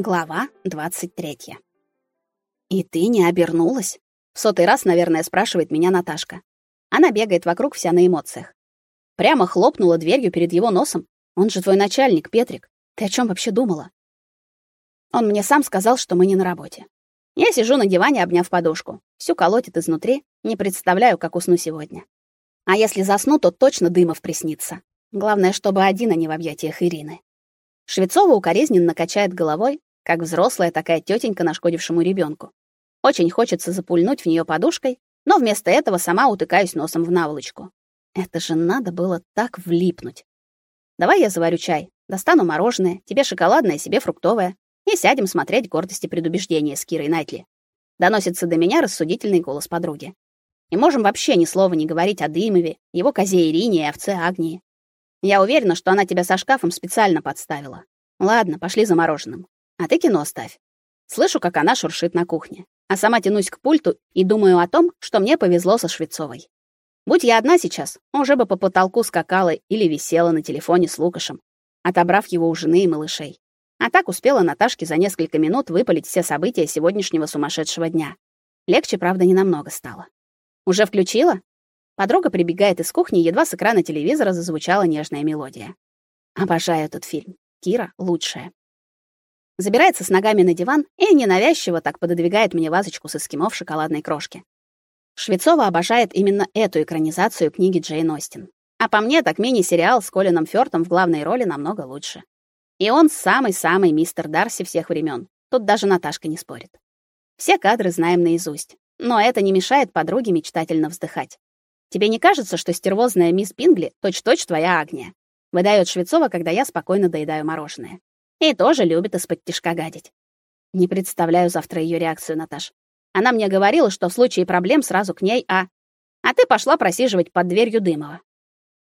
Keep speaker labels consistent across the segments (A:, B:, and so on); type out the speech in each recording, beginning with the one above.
A: Глава 23. И ты не обернулась? В сотый раз, наверное, спрашивает меня Наташка. Она бегает вокруг вся на эмоциях. Прямо хлопнула дверью перед его носом. Он же твой начальник, Петрик. Ты о чем вообще думала? Он мне сам сказал, что мы не на работе. Я сижу на диване, обняв подушку. Всю колотит изнутри, не представляю, как усну сегодня. А если засну, то точно Дымов приснится. Главное, чтобы один, а не в объятиях Ирины. Швецова укоризненно качает головой, как взрослая такая тетенька нашкодившему ребенку. Очень хочется запульнуть в нее подушкой, но вместо этого сама утыкаюсь носом в наволочку. Это же надо было так влипнуть. Давай я заварю чай, достану мороженое, тебе шоколадное, себе фруктовое, и сядем смотреть гордости и предубеждения с Кирой Найтли. Доносится до меня рассудительный голос подруги. И можем вообще ни слова не говорить о Дымове, его козе Ирине и овце Агнии. Я уверена, что она тебя со шкафом специально подставила. Ладно, пошли за мороженым. А ты кино ставь. Слышу, как она шуршит на кухне, а сама тянусь к пульту и думаю о том, что мне повезло со Швецовой. Будь я одна сейчас, уже бы по потолку скакала или висела на телефоне с Лукашем, отобрав его у жены и малышей. А так успела Наташке за несколько минут выпалить все события сегодняшнего сумасшедшего дня. Легче, правда, не намного стало. Уже включила? Подруга прибегает из кухни, едва с экрана телевизора зазвучала нежная мелодия. Обожаю этот фильм. Кира лучшая забирается с ногами на диван и ненавязчиво так пододвигает мне вазочку с эскимо в шоколадной крошке. Швецова обожает именно эту экранизацию книги Джейн Остин. А по мне, так мини-сериал с Колином Фёртом в главной роли намного лучше. И он самый-самый мистер Дарси всех времен. Тут даже Наташка не спорит. Все кадры знаем наизусть, но это не мешает подруге мечтательно вздыхать. Тебе не кажется, что стервозная мисс Пингли точь-точь твоя Агния? Выдаёт Швецова, когда я спокойно доедаю мороженое. И тоже любит из-под тишка гадить. Не представляю завтра ее реакцию, Наташ. Она мне говорила, что в случае проблем сразу к ней, а... А ты пошла просиживать под дверью Дымова.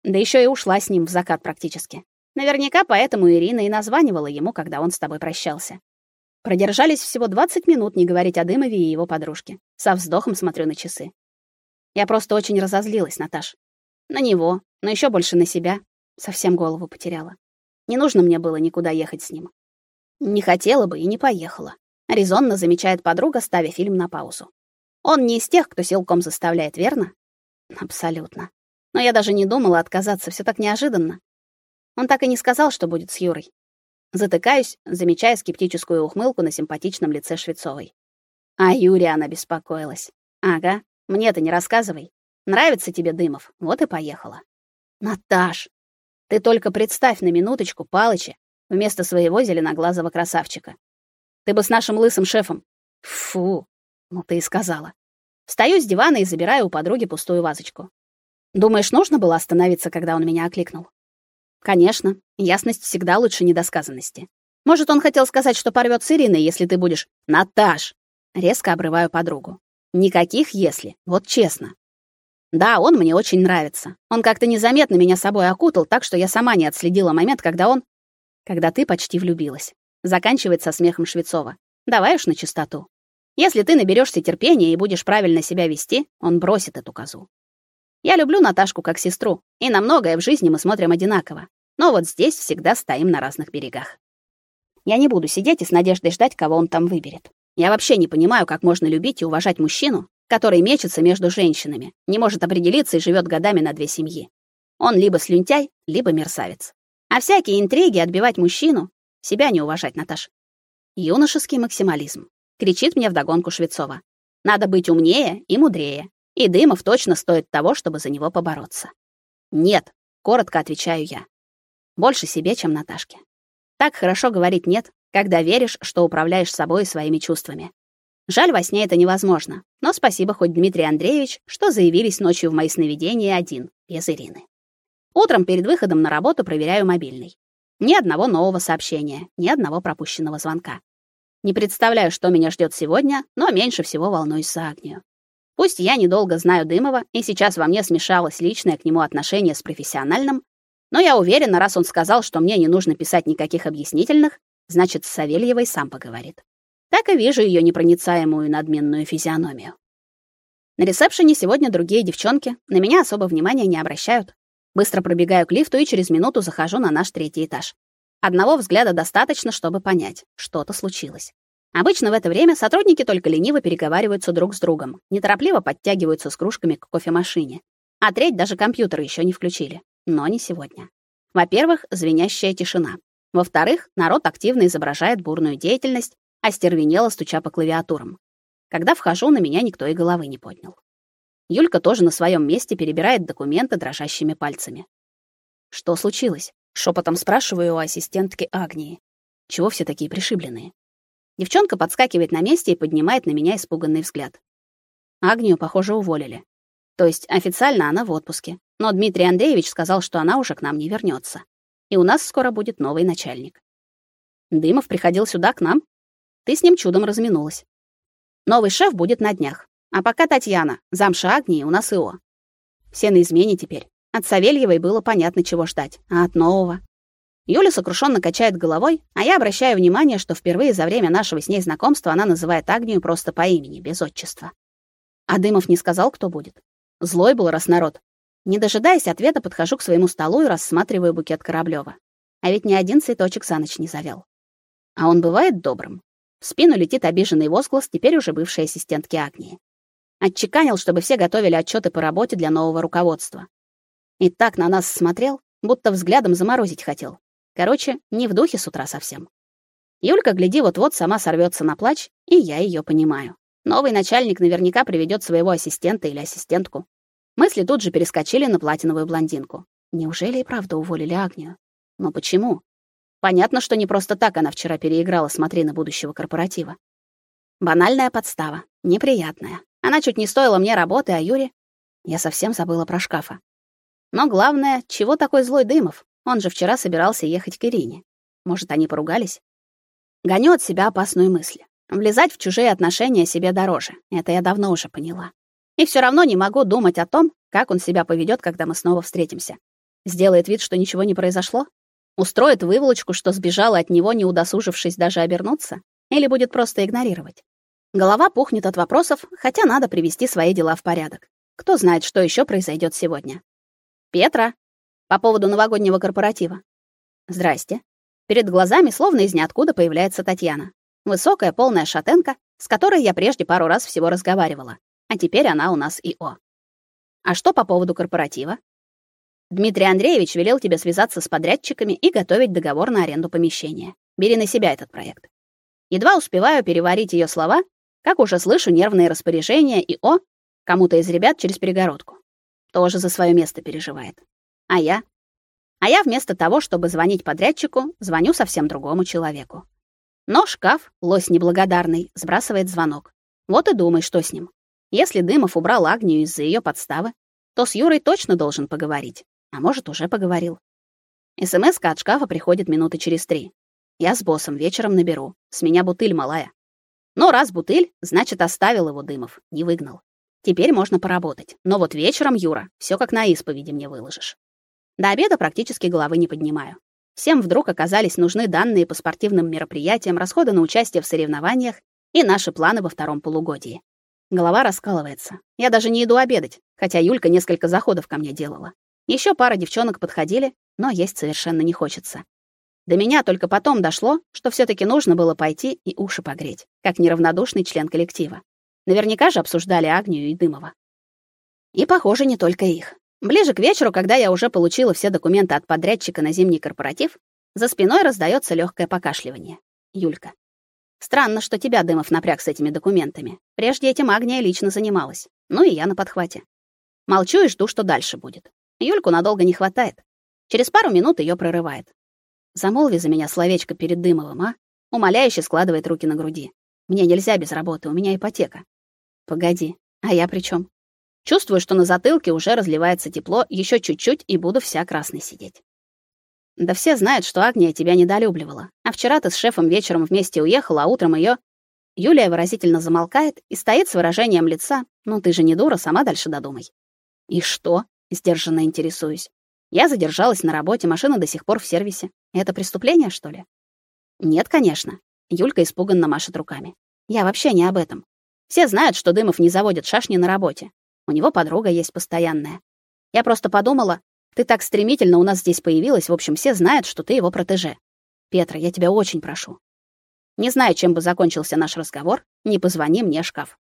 A: Да еще и ушла с ним в закат практически. Наверняка поэтому Ирина и названивала ему, когда он с тобой прощался. Продержались всего 20 минут не говорить о Дымове и его подружке. Со вздохом смотрю на часы. Я просто очень разозлилась, Наташ. На него, но еще больше на себя. Совсем голову потеряла. Не нужно мне было никуда ехать с ним. Не хотела бы и не поехала. Резонно замечает подруга, ставя фильм на паузу. Он не из тех, кто силком заставляет, верно? Абсолютно. Но я даже не думала отказаться, все так неожиданно. Он так и не сказал, что будет с Юрой. Затыкаюсь, замечая скептическую ухмылку на симпатичном лице Швецовой. А Юрия она беспокоилась. Ага, мне-то не рассказывай. Нравится тебе Дымов, вот и поехала. Наташ, ты только представь на минуточку Палыча вместо своего зеленоглазого красавчика. Ты бы с нашим лысым шефом. Фу, ну ты и сказала. Встаю с дивана и забираю у подруги пустую вазочку. Думаешь, нужно было остановиться, когда он меня окликнул? Конечно, ясность всегда лучше недосказанности. Может, он хотел сказать, что порвёт с Ириной, если ты будешь Наташ. Резко обрываю подругу. Никаких если, вот честно. Да, он мне очень нравится. Он как-то незаметно меня собой окутал, так что я сама не отследила момент, когда он... Когда ты почти влюбилась. Заканчивает со смехом Швецова. Давай уж на чистоту. Если ты наберешься терпения и будешь правильно себя вести, он бросит эту козу. Я люблю Наташку как сестру, и на многое в жизни мы смотрим одинаково. Но вот здесь всегда стоим на разных берегах. Я не буду сидеть и с надеждой ждать, кого он там выберет. Я вообще не понимаю, как можно любить и уважать мужчину, который мечется между женщинами, не может определиться и живет годами на две семьи. Он либо слюнтяй, либо мерзавец. А всякие интриги отбивать мужчину, себя не уважать, Наташ. Юношеский максимализм. Кричит мне вдогонку Швецова. Надо быть умнее и мудрее. И Дымов точно стоит того, чтобы за него побороться. Нет, коротко отвечаю я. Больше себе, чем Наташке. Так хорошо говорить нет, когда веришь, что управляешь собой и своими чувствами. Жаль, во сне это невозможно. Но спасибо хоть Дмитрий Андреевич, что заявились ночью в мои сновидения один, без Ирины. Утром перед выходом на работу проверяю мобильный. Ни одного нового сообщения, ни одного пропущенного звонка. Не представляю, что меня ждет сегодня, но меньше всего волнуюсь за Агнию. Пусть я недолго знаю Дымова, и сейчас во мне смешалось личное к нему отношение с профессиональным, но я уверена, раз он сказал, что мне не нужно писать никаких объяснительных, значит, с Савельевой сам поговорит так и вижу ее непроницаемую надменную физиономию. На ресепшене сегодня другие девчонки на меня особо внимания не обращают. Быстро пробегаю к лифту и через минуту захожу на наш третий этаж. Одного взгляда достаточно, чтобы понять, что-то случилось. Обычно в это время сотрудники только лениво переговариваются друг с другом, неторопливо подтягиваются с кружками к кофемашине. А треть даже компьютер еще не включили. Но не сегодня. Во-первых, звенящая тишина. Во-вторых, народ активно изображает бурную деятельность, остервенело стуча по клавиатурам. Когда вхожу, на меня никто и головы не поднял. Юлька тоже на своем месте перебирает документы дрожащими пальцами. Что случилось? Шепотом спрашиваю у ассистентки Агнии. Чего все такие пришибленные? Девчонка подскакивает на месте и поднимает на меня испуганный взгляд. Агнию, похоже, уволили. То есть официально она в отпуске, но Дмитрий Андреевич сказал, что она уже к нам не вернется, И у нас скоро будет новый начальник. Дымов приходил сюда к нам? Ты с ним чудом разминулась. Новый шеф будет на днях. А пока Татьяна, замша Агнии, у нас ИО. Все на измене теперь. От Савельевой было понятно, чего ждать, а от нового Юля сокрушенно качает головой, а я обращаю внимание, что впервые за время нашего с ней знакомства она называет Агнию просто по имени, без отчества. А Дымов не сказал, кто будет. Злой был раз народ. Не дожидаясь ответа, подхожу к своему столу и рассматриваю букет Кораблёва. А ведь ни один цветочек за ночь не завел. А он бывает добрым. В спину летит обиженный возглас теперь уже бывшей ассистентки Агнии. Отчеканил, чтобы все готовили отчеты по работе для нового руководства. И так на нас смотрел, будто взглядом заморозить хотел. Короче, не в духе с утра совсем. Юлька, гляди, вот-вот сама сорвется на плач, и я ее понимаю. Новый начальник наверняка приведет своего ассистента или ассистентку. Мысли тут же перескочили на платиновую блондинку. Неужели и правда уволили Агнию? Но почему? Понятно, что не просто так она вчера переиграла смотрины будущего корпоратива. Банальная подстава, неприятная. Она чуть не стоила мне работы, а Юре... Я совсем забыла про шкафа. Но главное, чего такой злой Дымов? Он же вчера собирался ехать к Ирине. Может, они поругались? Гоню от себя опасную мысль. Влезать в чужие отношения себе дороже. Это я давно уже поняла. И все равно не могу думать о том, как он себя поведет, когда мы снова встретимся. Сделает вид, что ничего не произошло? Устроит выволочку, что сбежала от него, не удосужившись даже обернуться? Или будет просто игнорировать? Голова пухнет от вопросов, хотя надо привести свои дела в порядок. Кто знает, что еще произойдет сегодня. Петра, по поводу новогоднего корпоратива. Здрасте. Перед глазами словно из ниоткуда появляется Татьяна. Высокая, полная шатенка, с которой я прежде пару раз всего разговаривала. А теперь она у нас ИО. А что по поводу корпоратива? Дмитрий Андреевич велел тебе связаться с подрядчиками и готовить договор на аренду помещения. Бери на себя этот проект. Едва успеваю переварить ее слова, как уже слышу нервные распоряжения ИО кому-то из ребят через перегородку тоже за свое место переживает. А я? А я вместо того, чтобы звонить подрядчику, звоню совсем другому человеку. Но шкаф, лось неблагодарный, сбрасывает звонок. Вот и думай, что с ним. Если Дымов убрал Агнию из-за ее подставы, то с Юрой точно должен поговорить. А может, уже поговорил. СМС-ка от шкафа приходит минуты через три. Я с боссом вечером наберу. С меня бутыль малая. Но раз бутыль, значит, оставил его Дымов, не выгнал. Теперь можно поработать. Но вот вечером, Юра, все как на исповеди мне выложишь. До обеда практически головы не поднимаю. Всем вдруг оказались нужны данные по спортивным мероприятиям, расходы на участие в соревнованиях и наши планы во втором полугодии. Голова раскалывается. Я даже не иду обедать, хотя Юлька несколько заходов ко мне делала. Еще пара девчонок подходили, но есть совершенно не хочется. До меня только потом дошло, что все таки нужно было пойти и уши погреть, как неравнодушный член коллектива. Наверняка же обсуждали Агнию и Дымова. И, похоже, не только их. Ближе к вечеру, когда я уже получила все документы от подрядчика на зимний корпоратив, за спиной раздается легкое покашливание. Юлька. Странно, что тебя Дымов напряг с этими документами. Прежде этим Агния лично занималась. Ну и я на подхвате. Молчу и жду, что дальше будет. Юльку надолго не хватает. Через пару минут ее прорывает. Замолви за меня словечко перед Дымовым, а? Умоляюще складывает руки на груди. Мне нельзя без работы, у меня ипотека. Погоди, а я при чем? Чувствую, что на затылке уже разливается тепло, еще чуть-чуть и буду вся красной сидеть. Да все знают, что Агния тебя недолюбливала. А вчера ты с шефом вечером вместе уехала, а утром ее. Юлия выразительно замолкает и стоит с выражением лица: "Ну ты же не дура, сама дальше додумай". И что? Сдержанно интересуюсь. Я задержалась на работе, машина до сих пор в сервисе. Это преступление, что ли? Нет, конечно. Юлька испуганно машет руками. Я вообще не об этом. Все знают, что Дымов не заводит шашни на работе. У него подруга есть постоянная. Я просто подумала, ты так стремительно у нас здесь появилась, в общем, все знают, что ты его протеже. Петра, я тебя очень прошу. Не знаю, чем бы закончился наш разговор, не позвони мне, шкаф.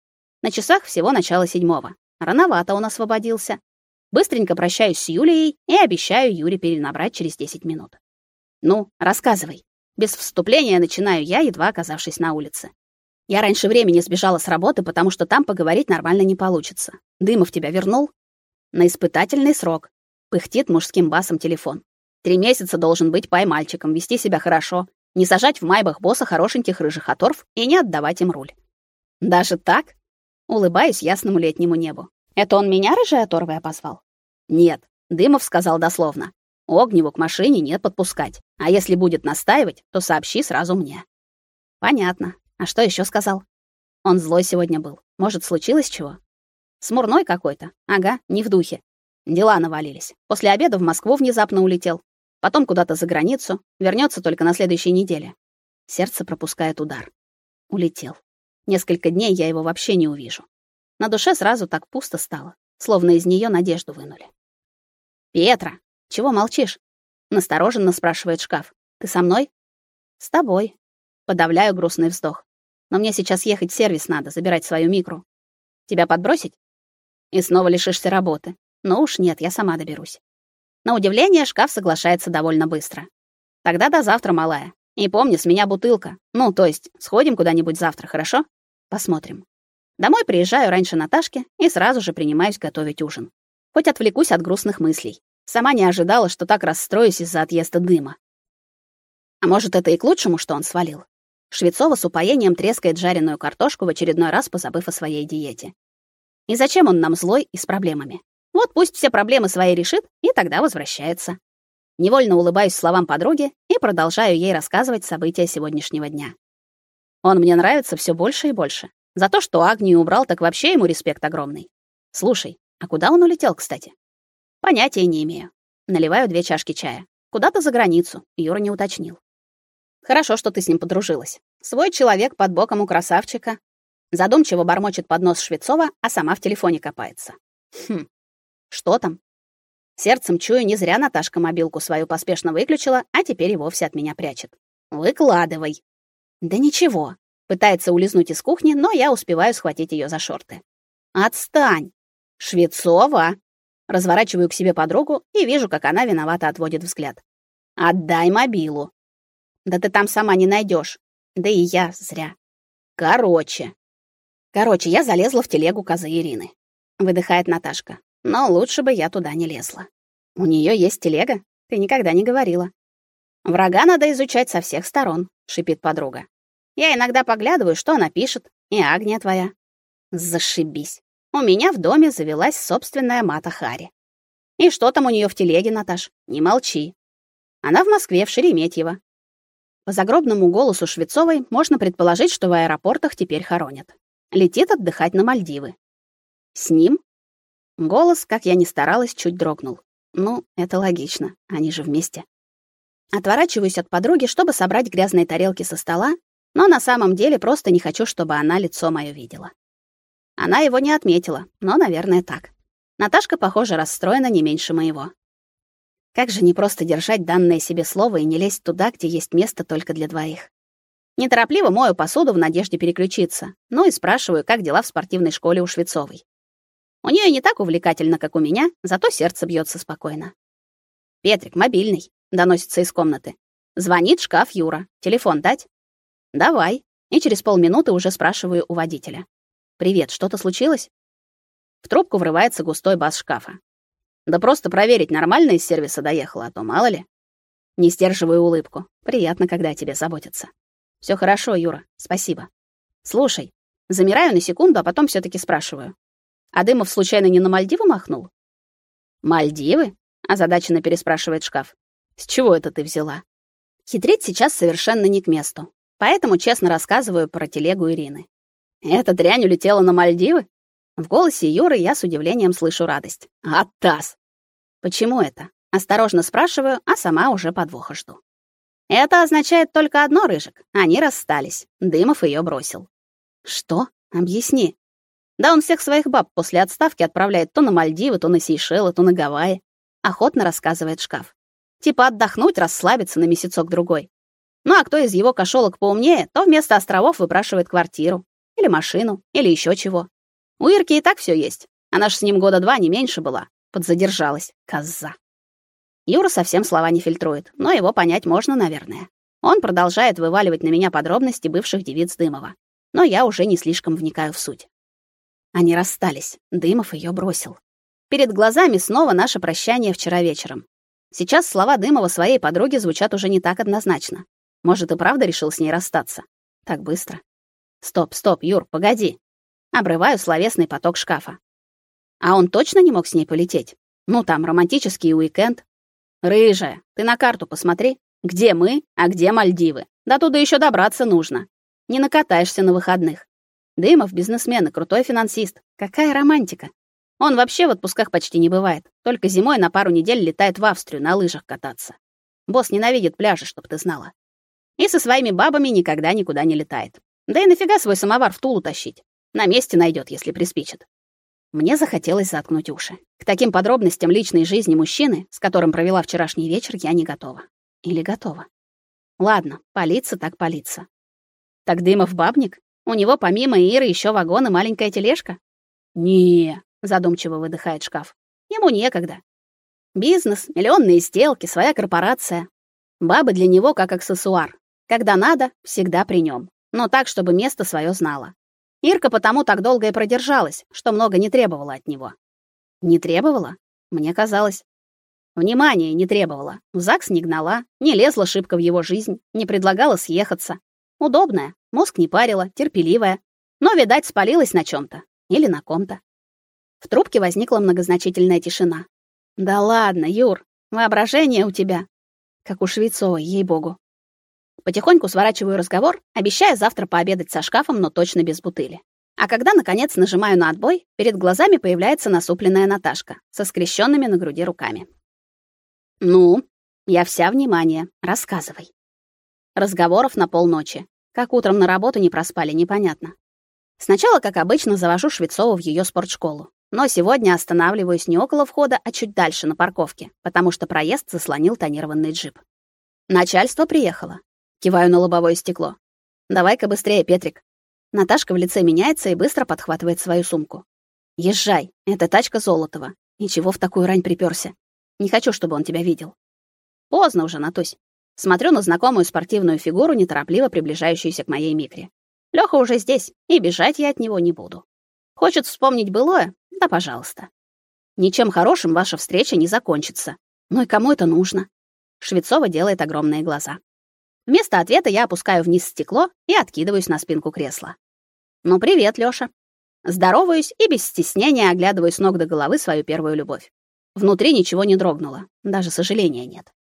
A: На часах всего начало седьмого. Рановато он освободился. Быстренько прощаюсь с Юлией и обещаю Юре перенабрать через 10 минут. Ну, рассказывай. Без вступления начинаю я, едва оказавшись на улице. Я раньше времени сбежала с работы, потому что там поговорить нормально не получится. Дымов тебя вернул? На испытательный срок. Пыхтит мужским басом телефон. Три месяца должен быть пай-мальчиком, вести себя хорошо, не сажать в майбах босса хорошеньких рыжих оторв и не отдавать им руль. Даже так? Улыбаюсь ясному летнему небу. Это он меня рыжей оторвой позвал? Нет, Дымов сказал дословно. Огневу к машине нет подпускать. А если будет настаивать, то сообщи сразу мне. Понятно. А что еще сказал? Он злой сегодня был. Может, случилось чего? Смурной какой-то. Ага, не в духе. Дела навалились. После обеда в Москву внезапно улетел. Потом куда-то за границу. Вернется только на следующей неделе. Сердце пропускает удар. Улетел. Несколько дней я его вообще не увижу. На душе сразу так пусто стало, словно из нее надежду вынули. «Петра, чего молчишь?» — настороженно спрашивает шкаф. «Ты со мной?» «С тобой». Подавляю грустный вздох. «Но мне сейчас ехать в сервис надо, забирать свою микру. Тебя подбросить?» «И снова лишишься работы. Но уж нет, я сама доберусь». На удивление шкаф соглашается довольно быстро. «Тогда до завтра, малая. И помни, с меня бутылка. Ну, то есть, сходим куда-нибудь завтра, хорошо? Посмотрим». Домой приезжаю раньше Наташки и сразу же принимаюсь готовить ужин. Хоть отвлекусь от грустных мыслей. Сама не ожидала, что так расстроюсь из-за отъезда дыма. А может, это и к лучшему, что он свалил. Швецова с упоением трескает жареную картошку в очередной раз, позабыв о своей диете. И зачем он нам злой и с проблемами? Вот пусть все проблемы свои решит, и тогда возвращается. Невольно улыбаюсь словам подруги и продолжаю ей рассказывать события сегодняшнего дня. Он мне нравится все больше и больше. За то, что Агнию убрал, так вообще ему респект огромный. Слушай, а куда он улетел, кстати? Понятия не имею. Наливаю две чашки чая. Куда-то за границу, Юра не уточнил. Хорошо, что ты с ним подружилась. Свой человек под боком у красавчика. Задумчиво бормочет под нос Швецова, а сама в телефоне копается. Хм. Что там? Сердцем чую, не зря Наташка мобилку свою поспешно выключила, а теперь и вовсе от меня прячет. Выкладывай. Да ничего. Пытается улизнуть из кухни, но я успеваю схватить ее за шорты. Отстань. Швецова, Разворачиваю к себе подругу и вижу, как она виновато отводит взгляд. Отдай мобилу. Да ты там сама не найдешь. Да и я зря. Короче. Короче, я залезла в телегу козы Ирины. Выдыхает Наташка. Но лучше бы я туда не лезла. У нее есть телега? Ты никогда не говорила. Врага надо изучать со всех сторон, шипит подруга. Я иногда поглядываю, что она пишет, и Агния твоя. Зашибись. У меня в доме завелась собственная Мата Хари. И что там у нее в телеге, Наташ? Не молчи. Она в Москве, в Шереметьево. По загробному голосу Швецовой можно предположить, что в аэропортах теперь хоронят. Летит отдыхать на Мальдивы. С ним? Голос, как я ни старалась, чуть дрогнул. Ну, это логично, они же вместе. Отворачиваюсь от подруги, чтобы собрать грязные тарелки со стола, но на самом деле просто не хочу, чтобы она лицо моё видела. Она его не отметила, но, наверное, так. Наташка, похоже, расстроена не меньше моего. Как же не просто держать данное себе слово и не лезть туда, где есть место только для двоих. Неторопливо мою посуду в надежде переключиться, ну и спрашиваю, как дела в спортивной школе у Швецовой. У нее не так увлекательно, как у меня, зато сердце бьется спокойно. «Петрик, мобильный», — доносится из комнаты. Звонит шкаф Юра. Телефон дать? «Давай». И через полминуты уже спрашиваю у водителя. Привет, что-то случилось? В трубку врывается густой бас шкафа. Да просто проверить, нормально из сервиса доехала, а то мало ли. Не сдерживаю улыбку. Приятно, когда о тебе заботятся. Все хорошо, Юра. Спасибо. Слушай, замираю на секунду, а потом все таки спрашиваю. А Дымов случайно не на Мальдивы махнул? Мальдивы? озадаченно переспрашивает шкаф. С чего это ты взяла? Хитрить сейчас совершенно не к месту. Поэтому честно рассказываю про телегу Ирины. Эта дрянь улетела на Мальдивы? В голосе Юры я с удивлением слышу радость. Атас. Почему это? Осторожно спрашиваю, а сама уже подвоха жду. Это означает только одно, Рыжик. Они расстались. Дымов ее бросил. Что? Объясни. Да он всех своих баб после отставки отправляет то на Мальдивы, то на Сейшелы, то на Гавайи. Охотно рассказывает шкаф. Типа отдохнуть, расслабиться на месяцок-другой. Ну а кто из его кошелок поумнее, то вместо островов выпрашивает квартиру или машину, или еще чего. У Ирки и так все есть. Она ж с ним года два не меньше была. Подзадержалась, коза. Юра совсем слова не фильтрует, но его понять можно, наверное. Он продолжает вываливать на меня подробности бывших девиц Дымова. Но я уже не слишком вникаю в суть. Они расстались. Дымов ее бросил. Перед глазами снова наше прощание вчера вечером. Сейчас слова Дымова своей подруге звучат уже не так однозначно. Может, и правда решил с ней расстаться? Так быстро. Стоп, стоп, Юр, погоди. Обрываю словесный поток шкафа. А он точно не мог с ней полететь? Ну, там романтический уикенд. Рыжая, ты на карту посмотри. Где мы, а где Мальдивы? До туда еще добраться нужно. Не накатаешься на выходных. Дымов бизнесмен и крутой финансист. Какая романтика. Он вообще в отпусках почти не бывает. Только зимой на пару недель летает в Австрию на лыжах кататься. Босс ненавидит пляжи, чтоб ты знала. И со своими бабами никогда никуда не летает. Да и нафига свой самовар в Тулу тащить? На месте найдет, если приспичит. Мне захотелось заткнуть уши. К таким подробностям личной жизни мужчины, с которым провела вчерашний вечер, я не готова. Или готова. Ладно, палиться так палиться. Так Дымов бабник? У него помимо Иры еще вагон и маленькая тележка? Не, задумчиво выдыхает шкаф. Ему некогда. Бизнес, миллионные сделки, своя корпорация. Бабы для него как аксессуар. Когда надо, всегда при нем но так, чтобы место свое знала. Ирка потому так долго и продержалась, что много не требовала от него. Не требовала? Мне казалось. Внимания не требовала. В ЗАГС не гнала, не лезла шибко в его жизнь, не предлагала съехаться. Удобная, мозг не парила, терпеливая. Но, видать, спалилась на чем то Или на ком-то. В трубке возникла многозначительная тишина. «Да ладно, Юр, воображение у тебя. Как у Швецовой, ей-богу. Потихоньку сворачиваю разговор, обещая завтра пообедать со шкафом, но точно без бутыли. А когда наконец нажимаю на отбой, перед глазами появляется насупленная Наташка со скрещенными на груди руками. Ну, я вся внимание. Рассказывай. Разговоров на полночи. Как утром на работу не проспали, непонятно. Сначала, как обычно, завожу Швецову в ее спортшколу. Но сегодня останавливаюсь не около входа, а чуть дальше на парковке, потому что проезд заслонил тонированный джип. Начальство приехало. Киваю на лобовое стекло. Давай-ка быстрее, Петрик. Наташка в лице меняется и быстро подхватывает свою сумку. Езжай, это тачка Золотова. Ничего в такую рань припёрся. Не хочу, чтобы он тебя видел. Поздно уже, Натусь. Смотрю на знакомую спортивную фигуру, неторопливо приближающуюся к моей микре. Лёха уже здесь, и бежать я от него не буду. Хочет вспомнить былое? Да, пожалуйста. Ничем хорошим ваша встреча не закончится. Ну и кому это нужно? Швецова делает огромные глаза. Вместо ответа я опускаю вниз стекло и откидываюсь на спинку кресла. Ну привет, Лёша. Здороваюсь и без стеснения оглядываю с ног до головы свою первую любовь. Внутри ничего не дрогнуло, даже сожаления нет.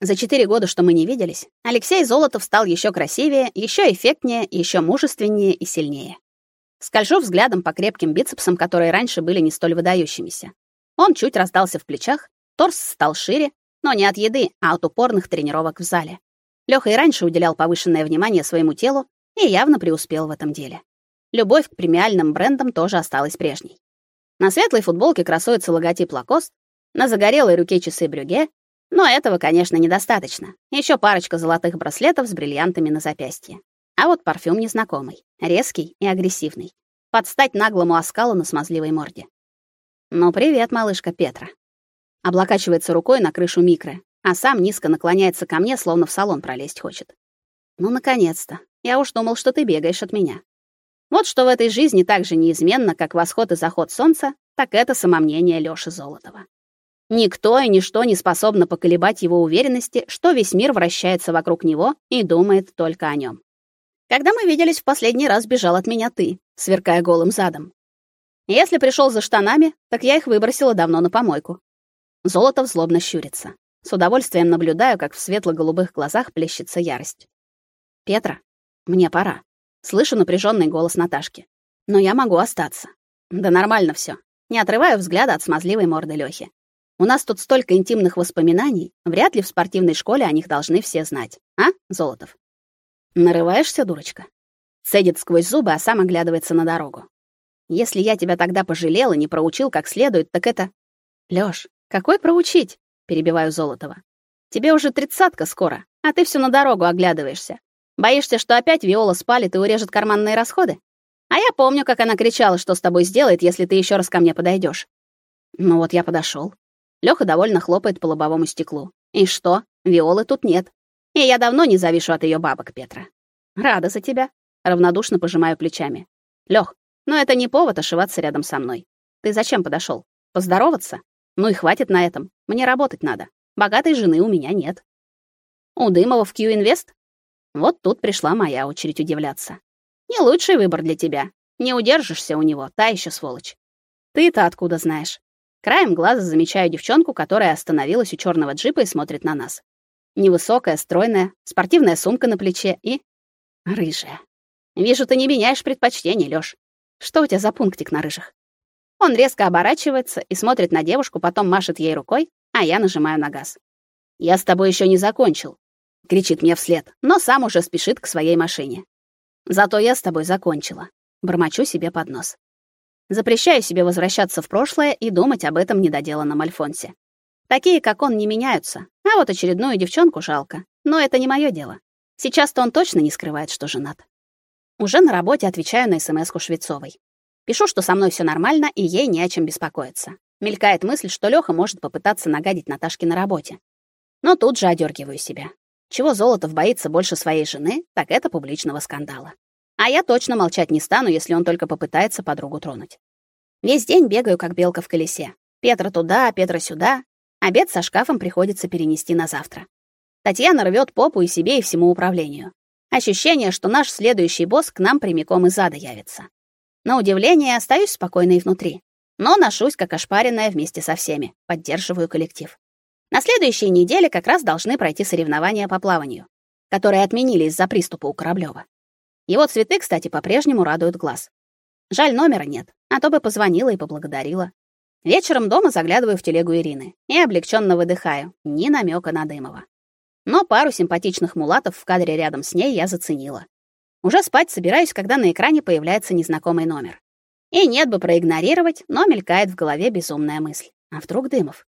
A: За четыре года, что мы не виделись, Алексей Золотов стал еще красивее, еще эффектнее, еще мужественнее и сильнее. Скольжу взглядом по крепким бицепсам, которые раньше были не столь выдающимися. Он чуть раздался в плечах, торс стал шире, но не от еды, а от упорных тренировок в зале. Лёха и раньше уделял повышенное внимание своему телу и явно преуспел в этом деле. Любовь к премиальным брендам тоже осталась прежней. На светлой футболке красуется логотип Lacoste, на загорелой руке часы Брюге, но этого, конечно, недостаточно. Ещё парочка золотых браслетов с бриллиантами на запястье. А вот парфюм незнакомый, резкий и агрессивный. Под стать наглому оскалу на смазливой морде. «Ну, привет, малышка Петра». Облокачивается рукой на крышу микро, а сам низко наклоняется ко мне, словно в салон пролезть хочет. Ну, наконец-то. Я уж думал, что ты бегаешь от меня. Вот что в этой жизни так же неизменно, как восход и заход солнца, так это самомнение Лёши Золотова. Никто и ничто не способно поколебать его уверенности, что весь мир вращается вокруг него и думает только о нем. Когда мы виделись в последний раз, бежал от меня ты, сверкая голым задом. Если пришел за штанами, так я их выбросила давно на помойку. Золотов злобно щурится. С удовольствием наблюдаю, как в светло-голубых глазах плещется ярость. «Петра, мне пора». Слышу напряженный голос Наташки. «Но я могу остаться». «Да нормально все. Не отрываю взгляда от смазливой морды Лёхи. У нас тут столько интимных воспоминаний, вряд ли в спортивной школе о них должны все знать. А, Золотов?» «Нарываешься, дурочка?» Цедит сквозь зубы, а сам оглядывается на дорогу. «Если я тебя тогда пожалел и не проучил как следует, так это...» «Лёш, какой проучить? Перебиваю Золотова. Тебе уже тридцатка скоро. А ты всю на дорогу оглядываешься. Боишься, что опять Виола спалит и урежет карманные расходы? А я помню, как она кричала, что с тобой сделает, если ты еще раз ко мне подойдешь. Ну вот я подошел. Лёха довольно хлопает по лобовому стеклу. И что? Виолы тут нет. И я давно не завишу от ее бабок, Петра. Рада за тебя. Равнодушно пожимаю плечами. Лёх, но это не повод ошиваться рядом со мной. Ты зачем подошел? Поздороваться? Ну и хватит на этом. Мне работать надо. Богатой жены у меня нет. У Дымова в Q-Invest? Вот тут пришла моя очередь удивляться. Не лучший выбор для тебя. Не удержишься у него, та еще сволочь. Ты-то откуда знаешь? Краем глаза замечаю девчонку, которая остановилась у черного джипа и смотрит на нас. Невысокая, стройная, спортивная сумка на плече и рыжая. Вижу, ты не меняешь предпочтений, Лёш. Что у тебя за пунктик на рыжих? Он резко оборачивается и смотрит на девушку, потом машет ей рукой, а я нажимаю на газ. «Я с тобой еще не закончил», — кричит мне вслед, но сам уже спешит к своей машине. «Зато я с тобой закончила», — бормочу себе под нос. Запрещаю себе возвращаться в прошлое и думать об этом недоделанном Альфонсе. Такие, как он, не меняются, а вот очередную девчонку жалко. Но это не мое дело. Сейчас-то он точно не скрывает, что женат. Уже на работе отвечаю на СМСку Швецовой. Пишу, что со мной все нормально и ей не о чем беспокоиться. Мелькает мысль, что Лёха может попытаться нагадить Наташке на работе. Но тут же одергиваю себя. Чего Золотов боится больше своей жены, так это публичного скандала. А я точно молчать не стану, если он только попытается подругу тронуть. Весь день бегаю, как белка в колесе. Петра туда, Петра сюда. Обед со шкафом приходится перенести на завтра. Татьяна рвет попу и себе, и всему управлению. Ощущение, что наш следующий босс к нам прямиком из ада явится. На удивление, остаюсь спокойной внутри. Но ношусь, как ошпаренная, вместе со всеми. Поддерживаю коллектив. На следующей неделе как раз должны пройти соревнования по плаванию, которые отменили из-за приступа у Кораблёва. Его цветы, кстати, по-прежнему радуют глаз. Жаль, номера нет, а то бы позвонила и поблагодарила. Вечером дома заглядываю в телегу Ирины и облегченно выдыхаю. Ни намека на Дымова. Но пару симпатичных мулатов в кадре рядом с ней я заценила. Уже спать собираюсь, когда на экране появляется незнакомый номер. И нет бы проигнорировать, но мелькает в голове безумная мысль. А вдруг Дымов?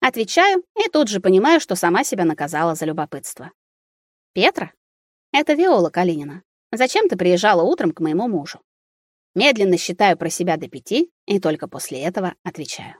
A: Отвечаю и тут же понимаю, что сама себя наказала за любопытство. Петра? Это Виола Калинина. Зачем ты приезжала утром к моему мужу? Медленно считаю про себя до пяти и только после этого отвечаю.